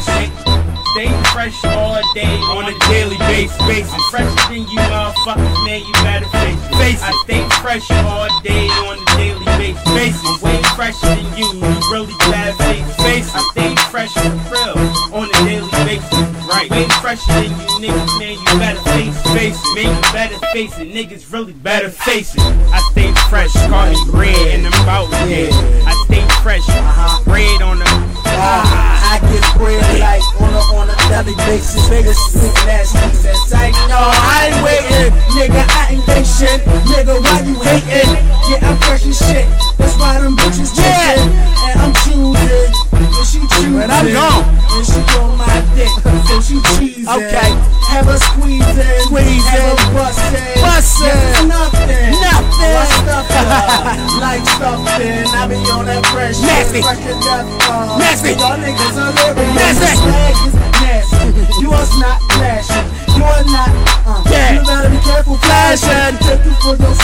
fresh. Stay fresh all day on a daily basis. basis. I'm fresher than you motherfuckers, man. You better face it. Face. I stay fresh all day on a daily basis. basis. I'm way fresher than you. You really bad face. Face. I stay fresh for real on a daily basis. Right. Way fresher than you niggas, man. You better face it. Face it. Man, you better face it. Niggas really better face it. I stay fresh, call me bread, and I'm about dead. I stay fresh, uh-huh. bread on the. A daily basis. Nigga sweet nasty says tight. No, I ain't waiting. Nigga, I ain't patient. Nigga, why you hating? Yeah, I'm fresh as shit. That's why them bitches yeah. And I'm choosing. And she choosing. And I'm gone. And she on my dick. So she cheesing. Okay. Have her squeezing. Squeezing. Have her busting. Busting. Yeah, nothing. Nothing. What's stuff like something. I be on that fresh. Nasty. Fresh to death. Nasty. Y'all niggas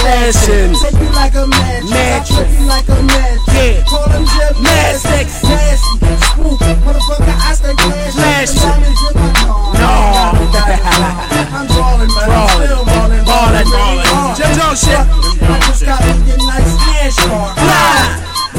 you for your Flashing. flashing. Take you like a magic. Magic. I take you like a magic. Yeah. Call them Nasty. gymnastics. Nasty. Spook. Motherfucker, I stay flashing. Flashing. The diamonds in my. No. I'm drawing, but I'm Ballin'. still ballin'. Ballin'. Ballin'. Uh, Jim Jones shit. I just got me a nice dash car.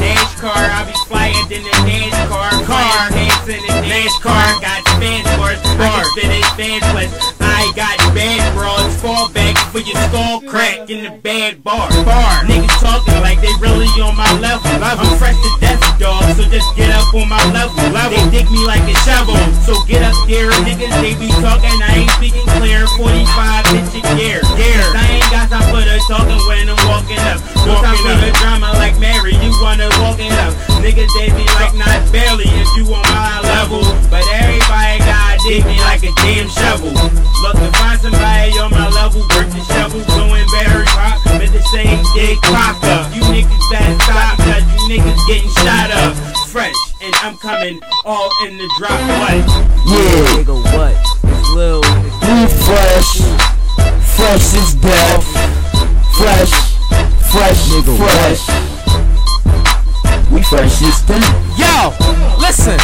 Dash car, I be flyer than the dash car. Car, pants in the dash car. Got fans for it. I can fit it fans with. I got bad bras, fall back for your skull crack in the bad bar. Bar. Niggas talking like they really on my level. I'm fresh to death, dog, so just get up on my level. They dig me like a shovel, so get up there, niggas. They be talking, I ain't speaking clear. 45 inch of gear. Gear. I ain't got time for the talking when I'm walking up. No time for the drama like Mary. You wanna walk it up. Niggas, they be like not getting shot up. Fresh, and I'm coming all in the drop. What? Yeah. Nigga, what? It's Lil. We fresh. Fresh is death. Fresh. Fresh. Nigga, fresh. We fresh as death. Yo, listen,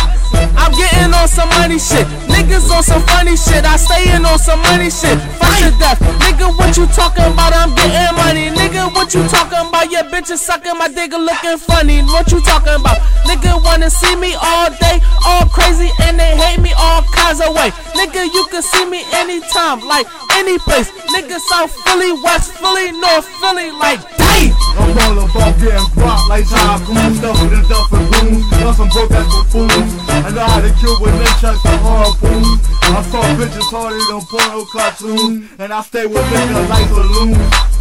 I'm getting on some money shit. Niggas on some funny shit. I stayin' on some money shit. Fuck to death. Nigga, what you talking about? I'm getting money. Nigga, what you talking about? Your bitches sucking my and looking funny. What you talking about? Nigga wanna see me all day, all crazy, and they hate me all kinds of way. Nigga, you can see me anytime, like any place. Nigga, South Philly, West Philly, North Philly, like damn. I'm all about getting guap like I know how to kill with nunchucks and harpoons. I saw bitches harder than porno cartoons, and I stay with niggas like balloons.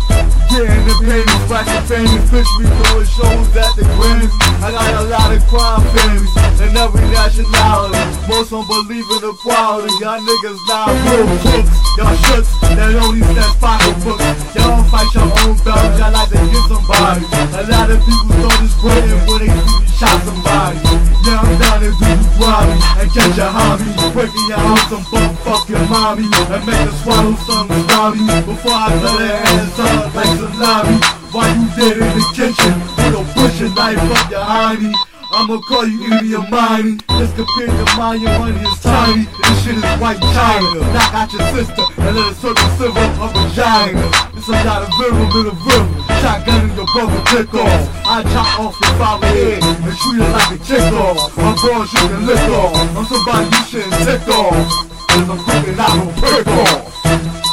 Getting the pain, scratching famous fish me throwing shows at the Grammys. I got a lot of crime families And every nationality. Most don't believe in equality. Y'all niggas not real crooks. Y'all catch a hobby. Breaking your house and fuck fucking mommy and make her swallow some salami before I cut her hands up like salami. While you dead in the kitchen a butcher knife up your hiney. I'ma call you Edie Amani Just compared to mine, your money is tiny This shit is white china Knock out your sister and let her circle silver her vagina It's a lot of venom in the river Shotgun in your brother dick off. I chop off your father head and treat it like a chick off My bros you can lick off. I'm somebody you shouldn't tick off. Cause I'm cooking out on prick off